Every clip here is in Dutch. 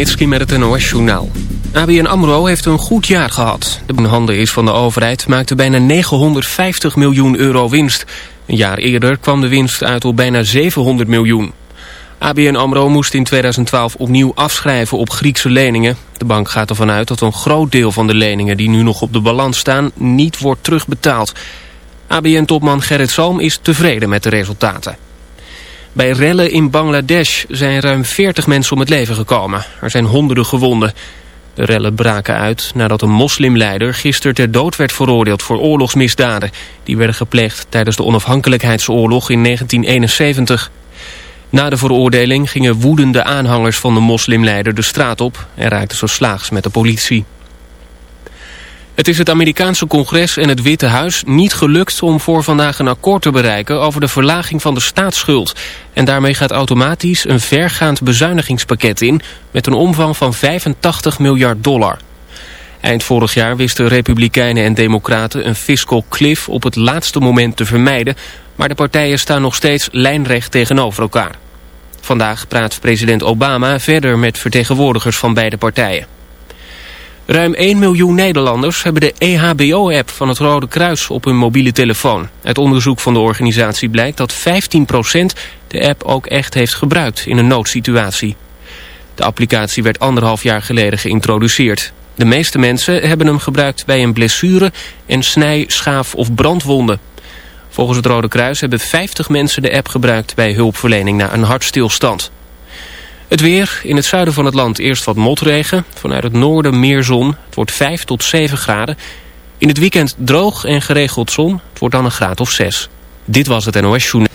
Nitski met het NOS-journaal. ABN AMRO heeft een goed jaar gehad. De handen is van de overheid maakte bijna 950 miljoen euro winst. Een jaar eerder kwam de winst uit op bijna 700 miljoen. ABN AMRO moest in 2012 opnieuw afschrijven op Griekse leningen. De bank gaat ervan uit dat een groot deel van de leningen die nu nog op de balans staan... niet wordt terugbetaald. ABN-topman Gerrit Salm is tevreden met de resultaten. Bij rellen in Bangladesh zijn ruim 40 mensen om het leven gekomen. Er zijn honderden gewonden. De rellen braken uit nadat een moslimleider gisteren ter dood werd veroordeeld voor oorlogsmisdaden. Die werden gepleegd tijdens de onafhankelijkheidsoorlog in 1971. Na de veroordeling gingen woedende aanhangers van de moslimleider de straat op... en raakten zo slaags met de politie. Het is het Amerikaanse congres en het Witte Huis niet gelukt om voor vandaag een akkoord te bereiken over de verlaging van de staatsschuld. En daarmee gaat automatisch een vergaand bezuinigingspakket in met een omvang van 85 miljard dollar. Eind vorig jaar wisten Republikeinen en Democraten een fiscal cliff op het laatste moment te vermijden, maar de partijen staan nog steeds lijnrecht tegenover elkaar. Vandaag praat president Obama verder met vertegenwoordigers van beide partijen. Ruim 1 miljoen Nederlanders hebben de EHBO-app van het Rode Kruis op hun mobiele telefoon. Uit onderzoek van de organisatie blijkt dat 15% de app ook echt heeft gebruikt in een noodsituatie. De applicatie werd anderhalf jaar geleden geïntroduceerd. De meeste mensen hebben hem gebruikt bij een blessure en snij, schaaf of brandwonden. Volgens het Rode Kruis hebben 50 mensen de app gebruikt bij hulpverlening na een hartstilstand. Het weer, in het zuiden van het land eerst wat motregen. Vanuit het noorden meer zon. Het wordt 5 tot 7 graden. In het weekend droog en geregeld zon. Het wordt dan een graad of 6. Dit was het NOS Journaal.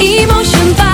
Emotion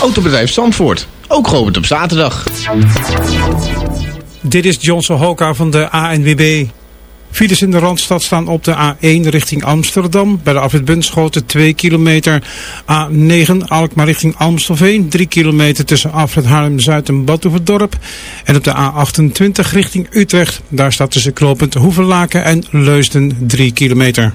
Autobedrijf Zandvoort, ook geopend op zaterdag. Dit is Johnson Hoka van de ANWB. Files in de Randstad staan op de A1 richting Amsterdam. Bij de afrit Bunschoten 2 kilometer. A9 Alkmaar richting Amstelveen. 3 kilometer tussen afrit Haarlem-Zuid en Badhoevedorp. En op de A28 richting Utrecht. Daar staat tussen knooppunt Hoevenlaken en Leusden 3 kilometer.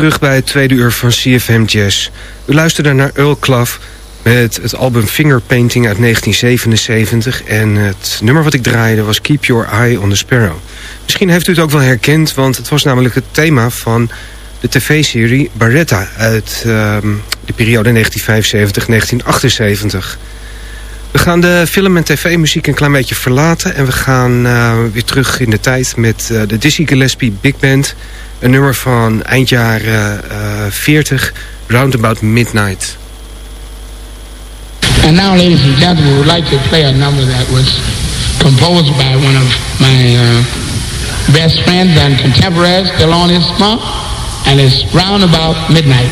Terug bij het tweede uur van CFM Jazz. U luisterde naar Earl Clough met het album Fingerpainting uit 1977. En het nummer wat ik draaide was Keep Your Eye on the Sparrow. Misschien heeft u het ook wel herkend, want het was namelijk het thema van de tv-serie Barretta uit uh, de periode 1975-1978. We gaan de film- en tv-muziek een klein beetje verlaten... en we gaan uh, weer terug in de tijd met uh, de Dizzy Gillespie Big Band... Een nummer van eind jaren uh, 40, Roundabout Midnight. And now, ladies and gentlemen, we would like to play a number that was composed by one of my uh, best friends and contemporaries, Thelonious Monk, and it's Roundabout Midnight.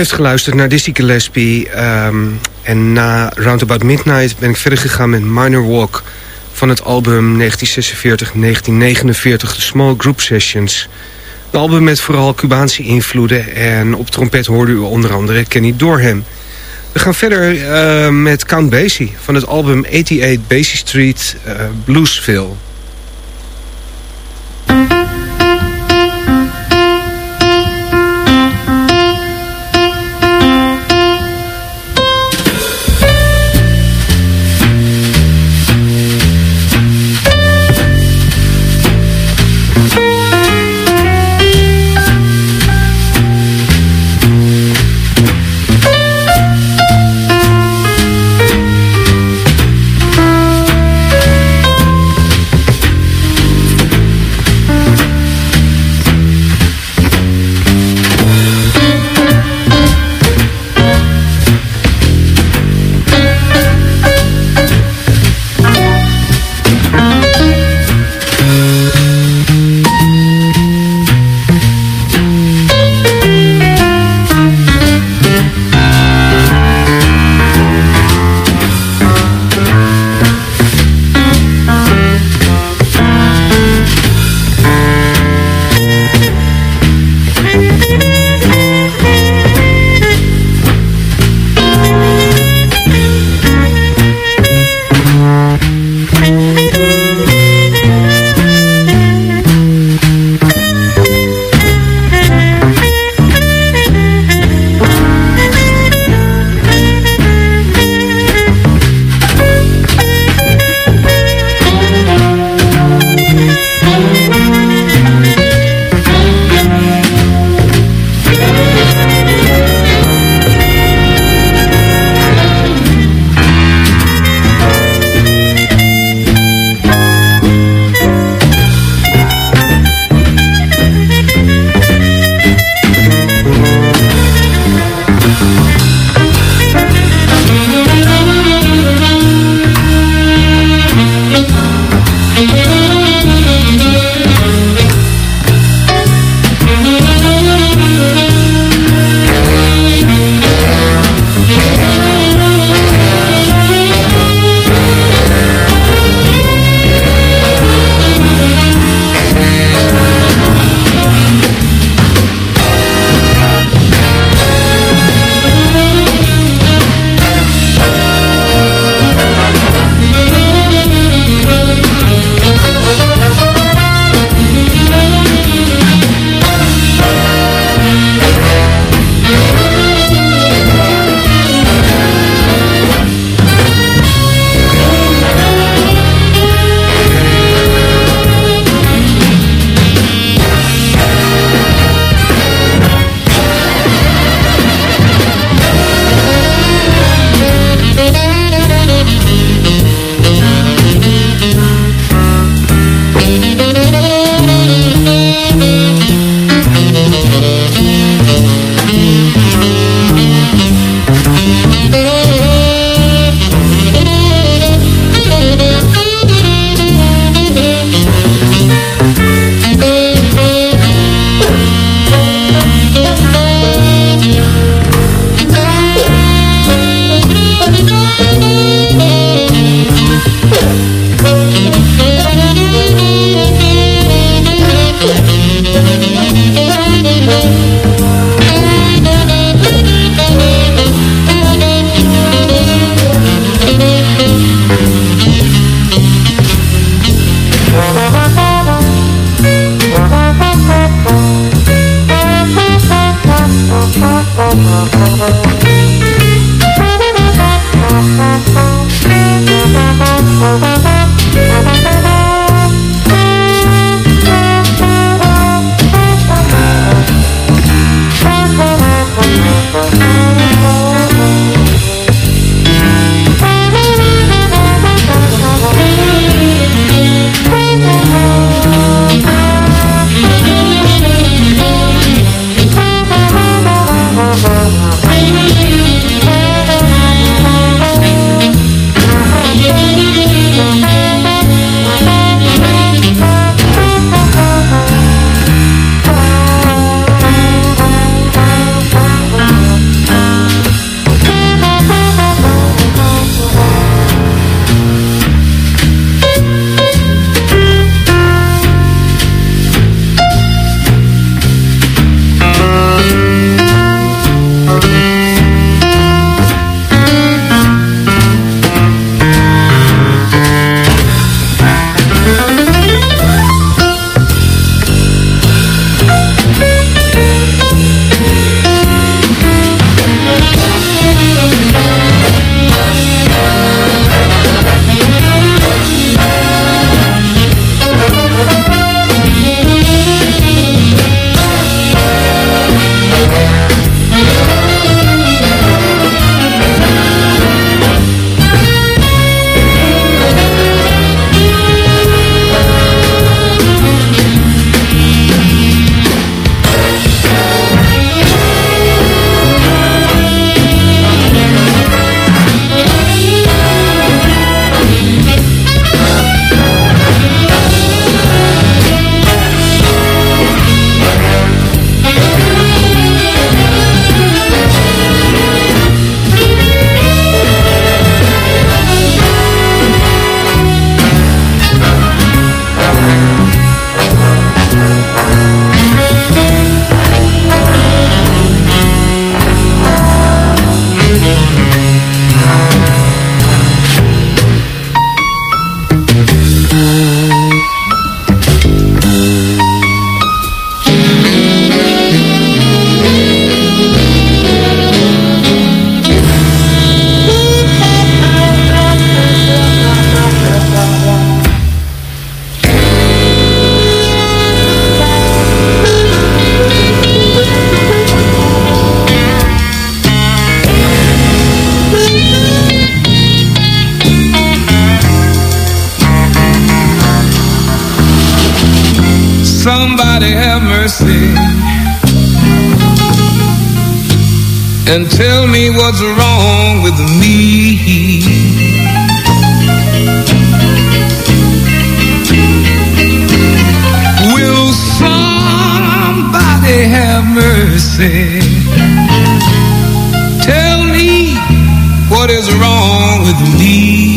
Heeft geluisterd naar Dizzy Gillespie. ehm, en na Roundabout Midnight ben ik verder gegaan met Minor Walk... van het album 1946-1949, The Small Group Sessions. Een album met vooral Cubaanse invloeden... en op trompet hoorde u onder andere Kenny Dorham. We gaan verder eh, met Count Basie van het album 88 Basie Street uh, Bluesville... and tell me what's wrong with me. Will somebody have mercy? Tell me what is wrong with me.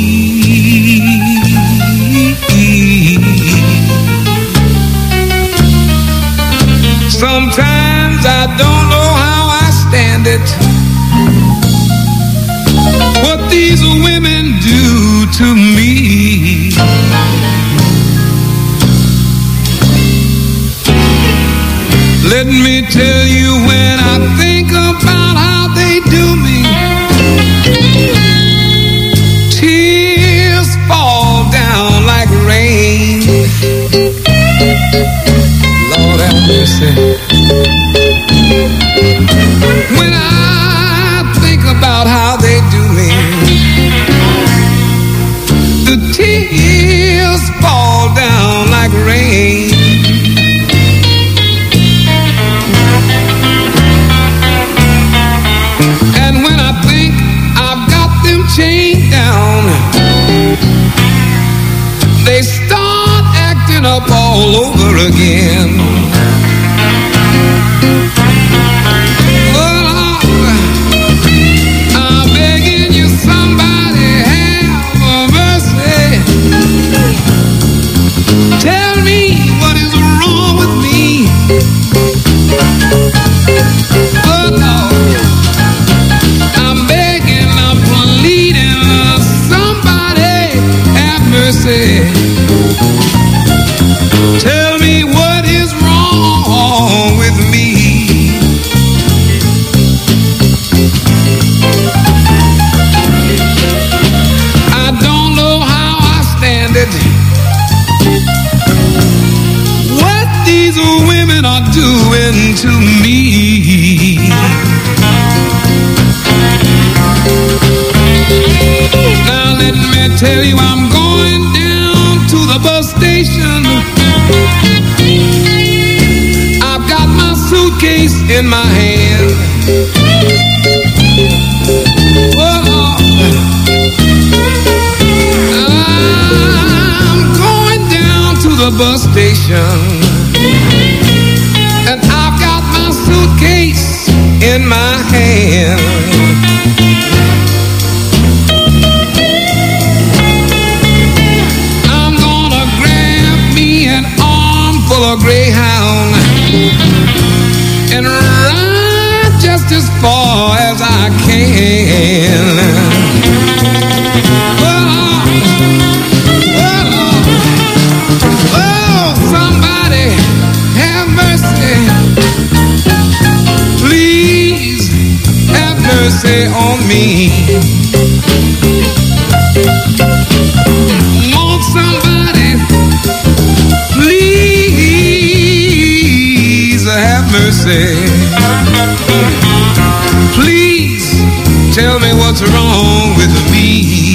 Sometimes I don't stand it. What these women do to me. Let me tell you when I think about how they do me. Tears fall down like rain. Lord have mercy. Rain. And when I think I've got them chained down, they start acting up all over again. Tell me in my hand. Have. Please tell me what's wrong with me.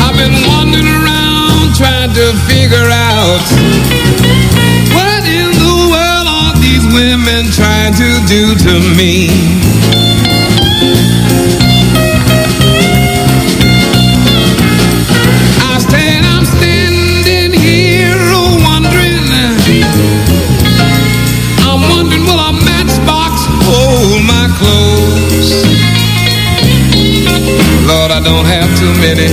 I've been wandering around trying to figure out what in the world are these women trying to do to me. Don't have too many.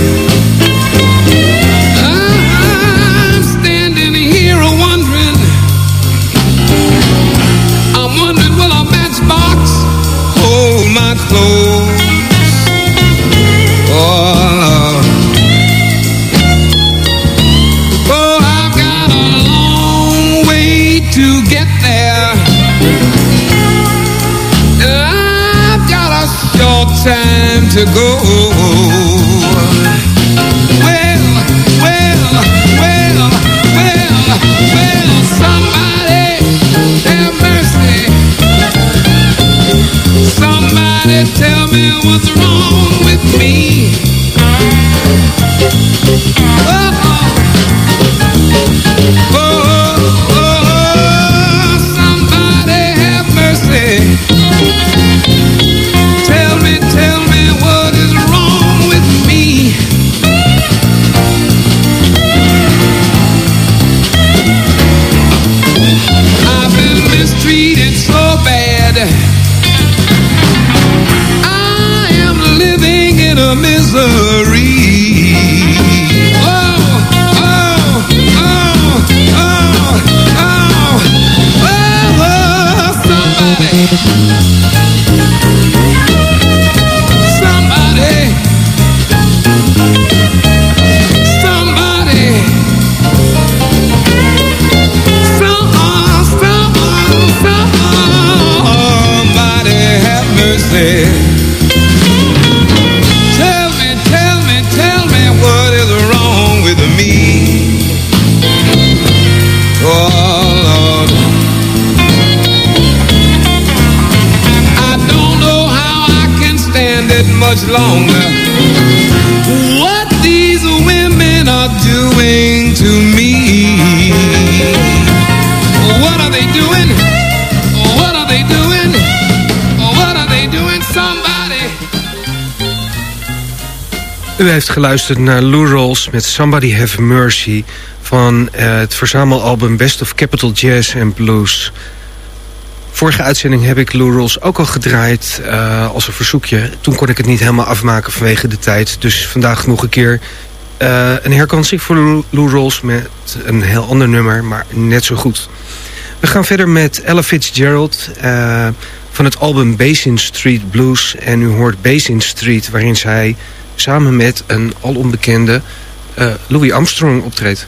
I'm standing here wondering. I'm wondering will a matchbox hold my clothes? Oh, Oh, I've got a long way to get there. I've got a short time to go. Misery. Heeft geluisterd naar Lou Rolls met Somebody Have Mercy... van eh, het verzamelalbum Best of Capital Jazz and Blues. Vorige uitzending heb ik Lou Rolls ook al gedraaid eh, als een verzoekje. Toen kon ik het niet helemaal afmaken vanwege de tijd. Dus vandaag nog een keer eh, een herkansing voor Lou, Rolls... met een heel ander nummer, maar net zo goed. We gaan verder met Ella Fitzgerald... van het album Basin Street Blues. En u hoort Basin Street, waarin zij samen met een alonbekende eh, Louis Armstrong optreedt.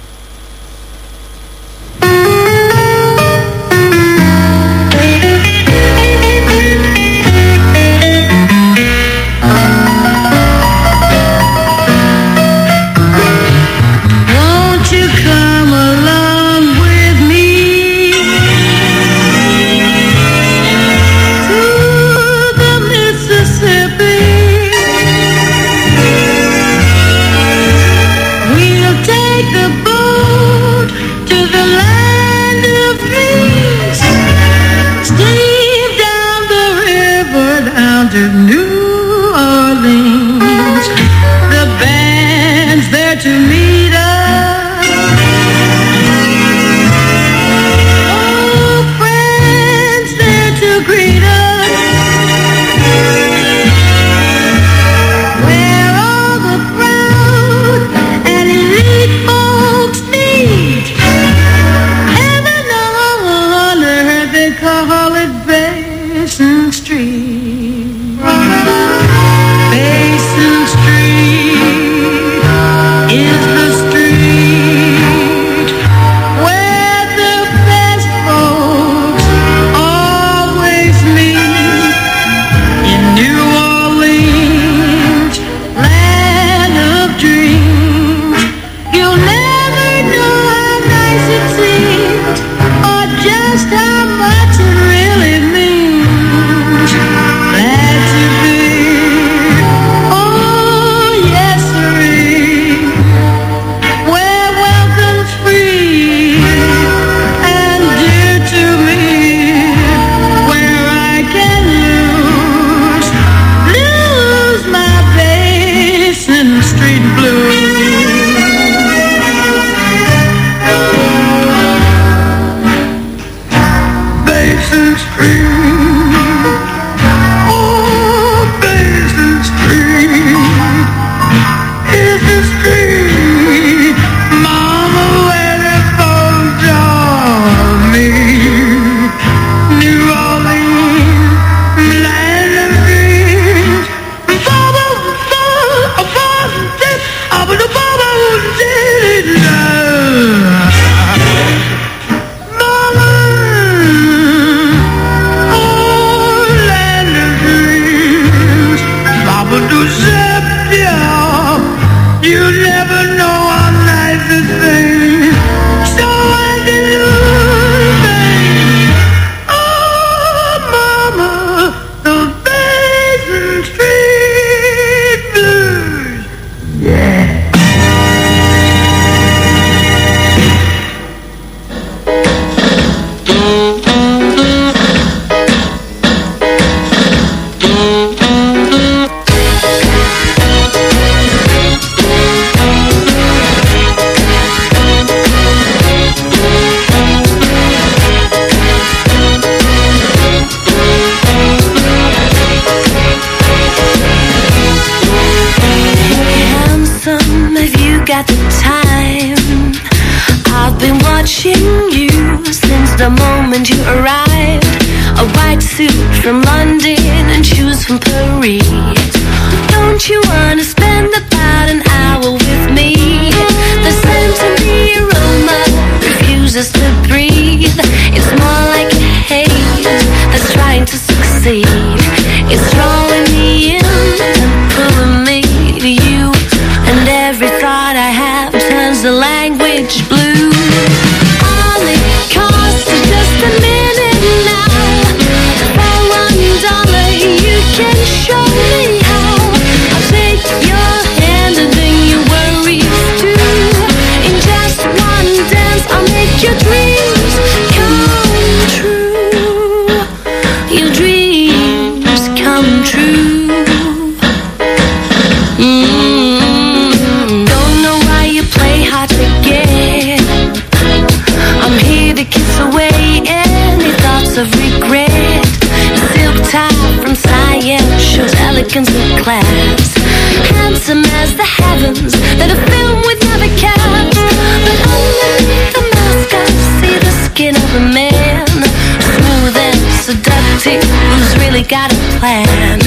Got a plan.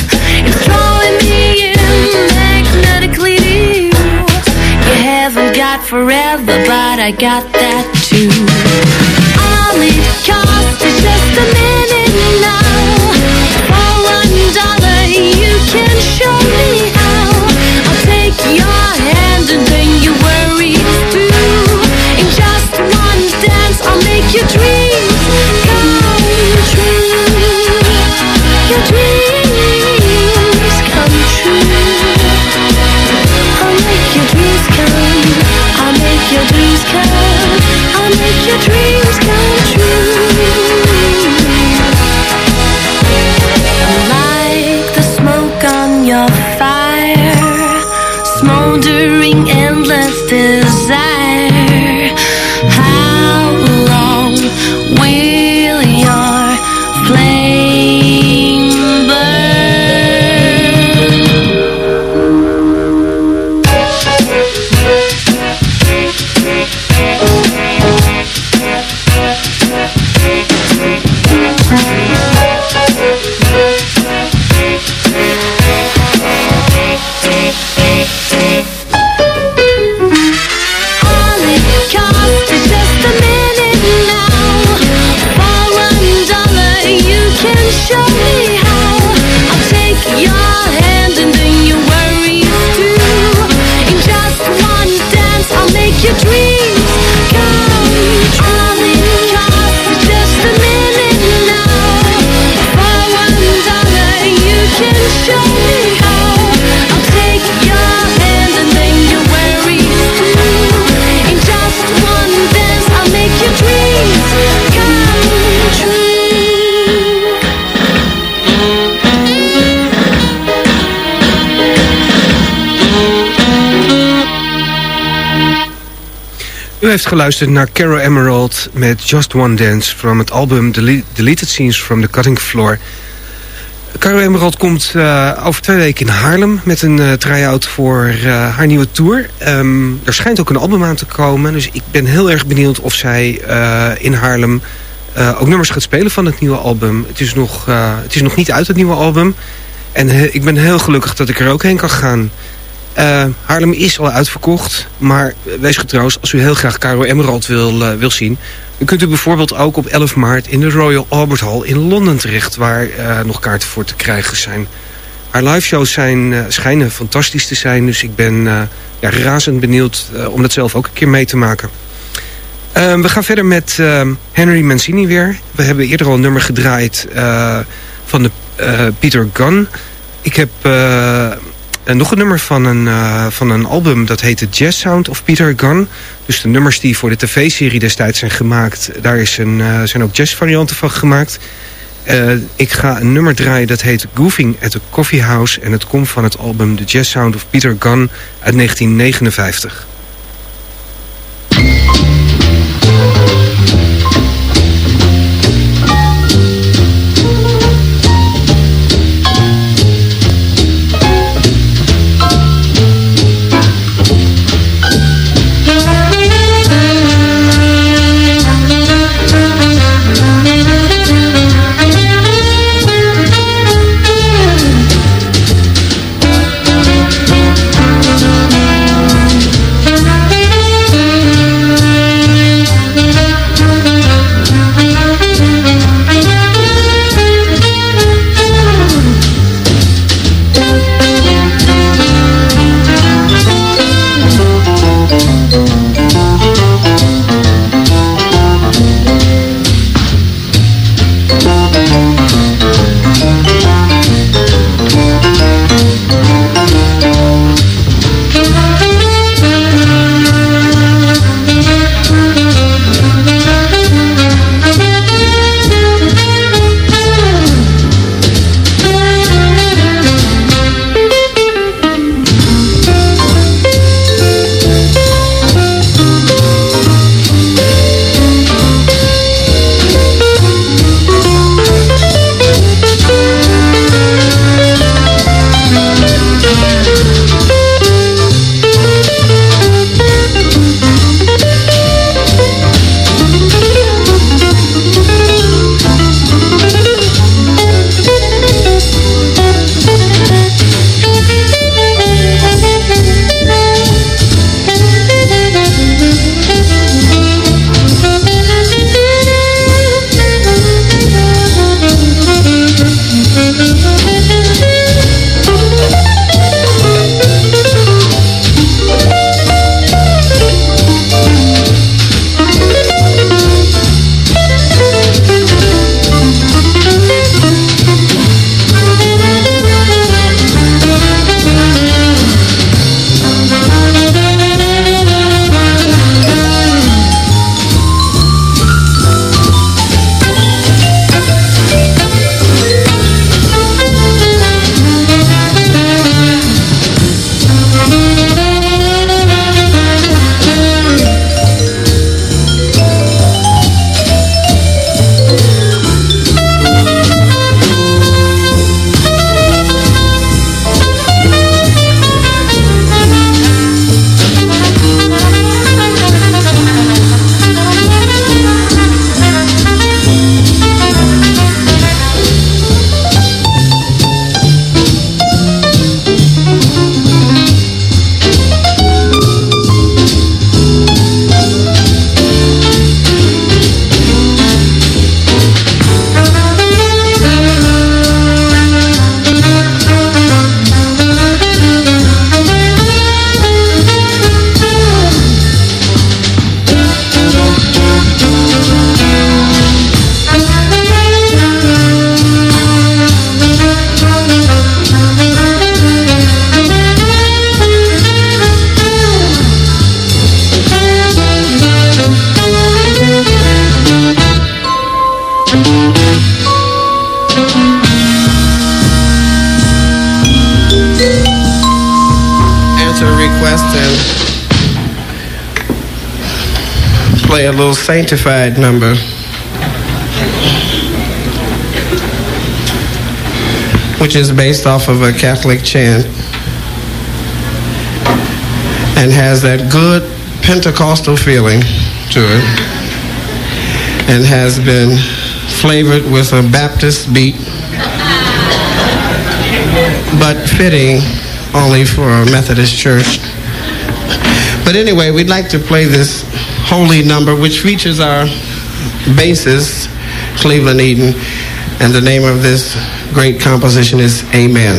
It's drawing me in magnetically. You haven't got forever, but I got heeft geluisterd naar Caro Emerald met Just One Dance... van het album Dele- Deleted Scenes from the Cutting Floor. Caro Emerald komt eh, over twee weken in Haarlem... met een eh try-out voor eh, haar nieuwe tour. Ehm, er schijnt ook een album aan te komen... dus ik ben heel erg benieuwd of zij in Haarlem... ook nummers gaat spelen van het nieuwe album. Het is nog, het is nog niet uit het nieuwe album... En ik ben heel gelukkig dat ik er ook heen kan gaan. Eh, Haarlem is al uitverkocht. Maar wees getroost, als u heel graag Caro Emerald wil, eh, wil zien... dan kunt u bijvoorbeeld ook op 11 maart in de Royal Albert Hall in Londen terecht... waar eh, nog kaarten voor te krijgen zijn. Haar liveshows zijn, schijnen fantastisch te zijn. Dus ik ben razend benieuwd om dat zelf ook een keer mee te maken. Eh, we gaan verder met eh, Henry Mancini weer. We hebben eerder al een nummer gedraaid van de Peter Gunn. Ik heb en nog een nummer van een, eh, van een album dat heet The Jazz Sound of Peter Gunn. Dus de nummers die voor de tv-serie destijds zijn gemaakt... daar is een, eh, zijn ook jazzvarianten van gemaakt. Eh, ik ga een nummer draaien dat heet Goofing at the Coffee House... en het komt van het album The Jazz Sound of Peter Gunn uit 1959. A little sanctified number. Which is based off of a Catholic chant and has that good Pentecostal feeling to it and has been flavored with a Baptist beat but fitting only for a Methodist church. But anyway, we'd like to play this holy number which features our bassist, Cleveland Eden, and the name of this great composition is Amen.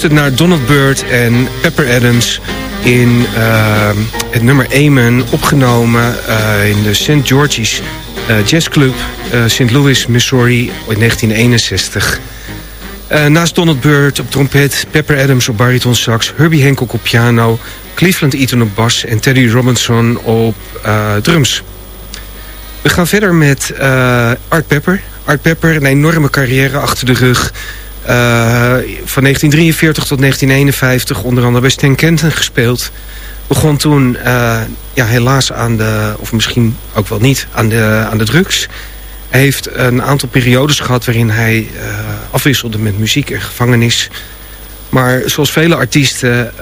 U luistert naar Donald Byrd en Pepper Adams in uh, het nummer Amen, opgenomen uh, in de St. George's uh, Jazz Club, St. Louis, Missouri, in 1961. naast Donald Byrd op trompet, Pepper Adams op bariton sax, Herbie Hancock op piano, Cleveland Eaton op bas en Teddy Robinson op drums. We gaan verder met Art Pepper. Art Pepper, een enorme carrière achter de rug... Uh, van 1943 tot 1951 onder andere bij Stan Kenton gespeeld. Begon toen uh, ja, helaas aan de, of misschien ook wel niet, aan de, aan de drugs. Hij heeft een aantal periodes gehad waarin hij uh, afwisselde met muziek en gevangenis. Maar zoals vele artiesten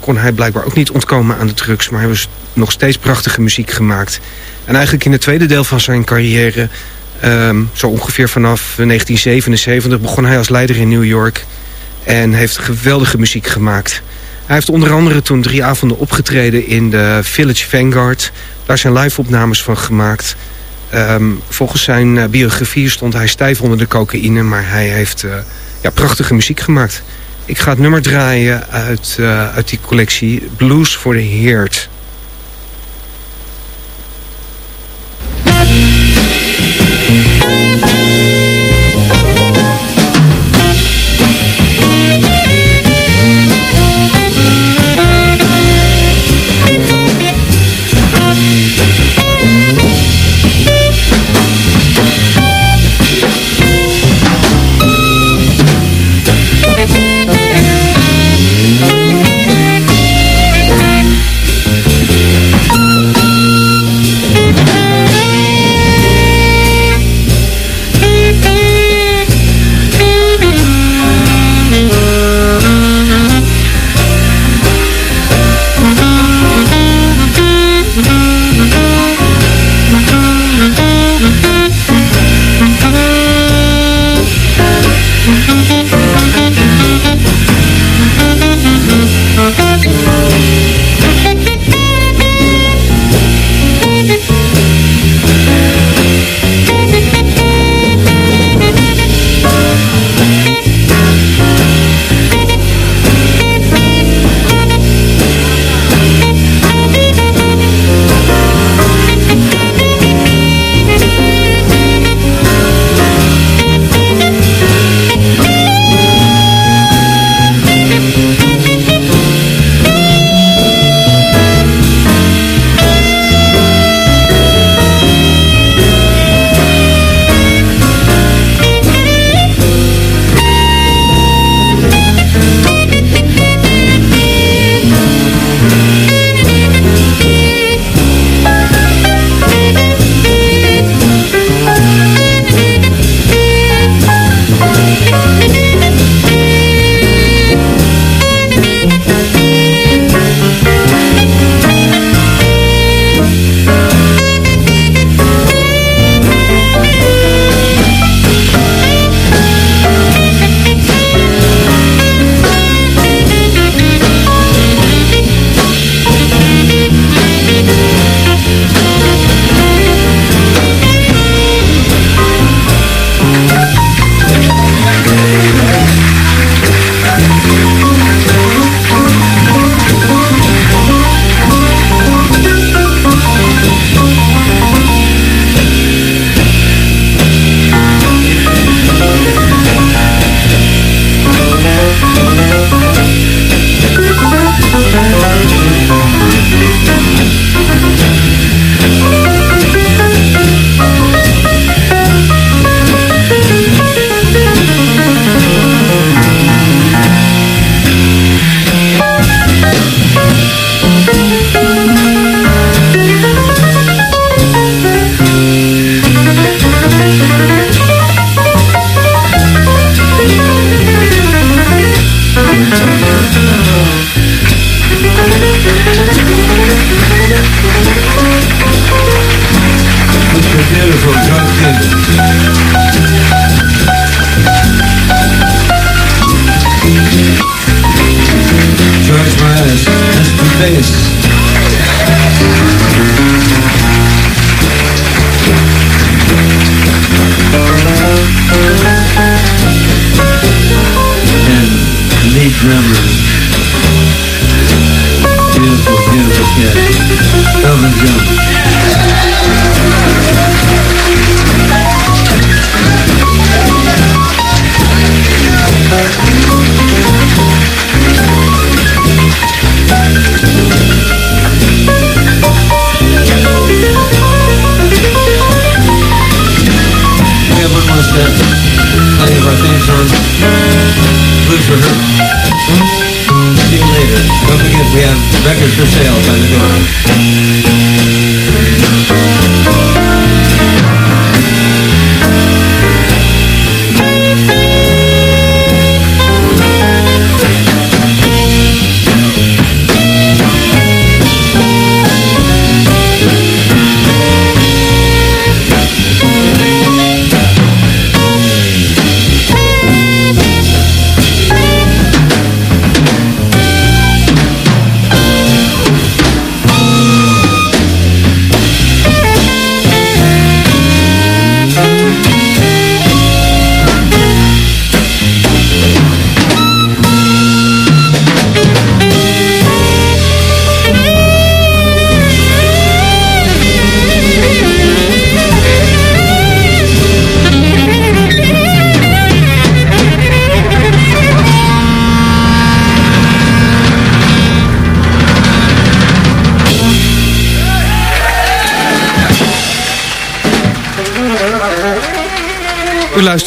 kon hij blijkbaar ook niet ontkomen aan de drugs. Maar hij heeft nog steeds prachtige muziek gemaakt. En eigenlijk in het tweede deel van zijn carrière Um, zo ongeveer vanaf 1977 begon hij als leider in New York. En heeft geweldige muziek gemaakt. Hij heeft onder andere toen drie avonden opgetreden in de Village Vanguard. Daar zijn live-opnames van gemaakt. Um, volgens zijn uh, biografie stond hij stijf onder de cocaïne. Maar hij heeft uh, ja, prachtige muziek gemaakt. Ik ga het nummer draaien uit, uh, uit die collectie Blues for the Heert.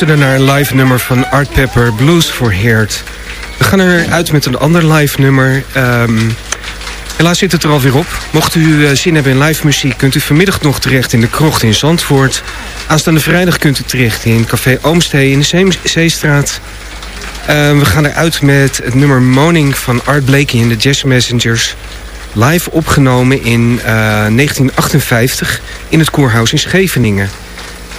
Luisterde naar een live nummer van Art Pepper, Blues for Heert. We gaan er uit met een ander live nummer. Ehm, helaas zit het er alweer op. Mocht u eh, zin hebben in live muziek... kunt u vanmiddag nog terecht in de Krocht in Zandvoort. Aanstaande vrijdag kunt u terecht in Café Oomstee in de Zee- Zeestraat. Ehm, we gaan eruit met het nummer Moning van Art Blakey en de Jazz Messengers. Live opgenomen in eh, 1958 in het Koerhuis in Scheveningen.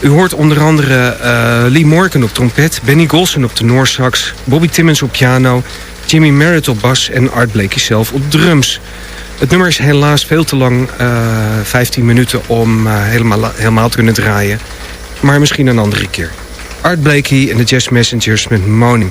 U hoort onder andere eh, Lee Morgan op trompet... Benny Golson op tenorsax... Bobby Timmons op piano... Jimmy Merritt op bas en Art Blakey zelf op drums. Het nummer is helaas veel te lang, eh 15 minuten... om eh, helemaal, helemaal te kunnen draaien. Maar misschien een andere keer. Art Blakey en de Jazz Messengers met Moaning.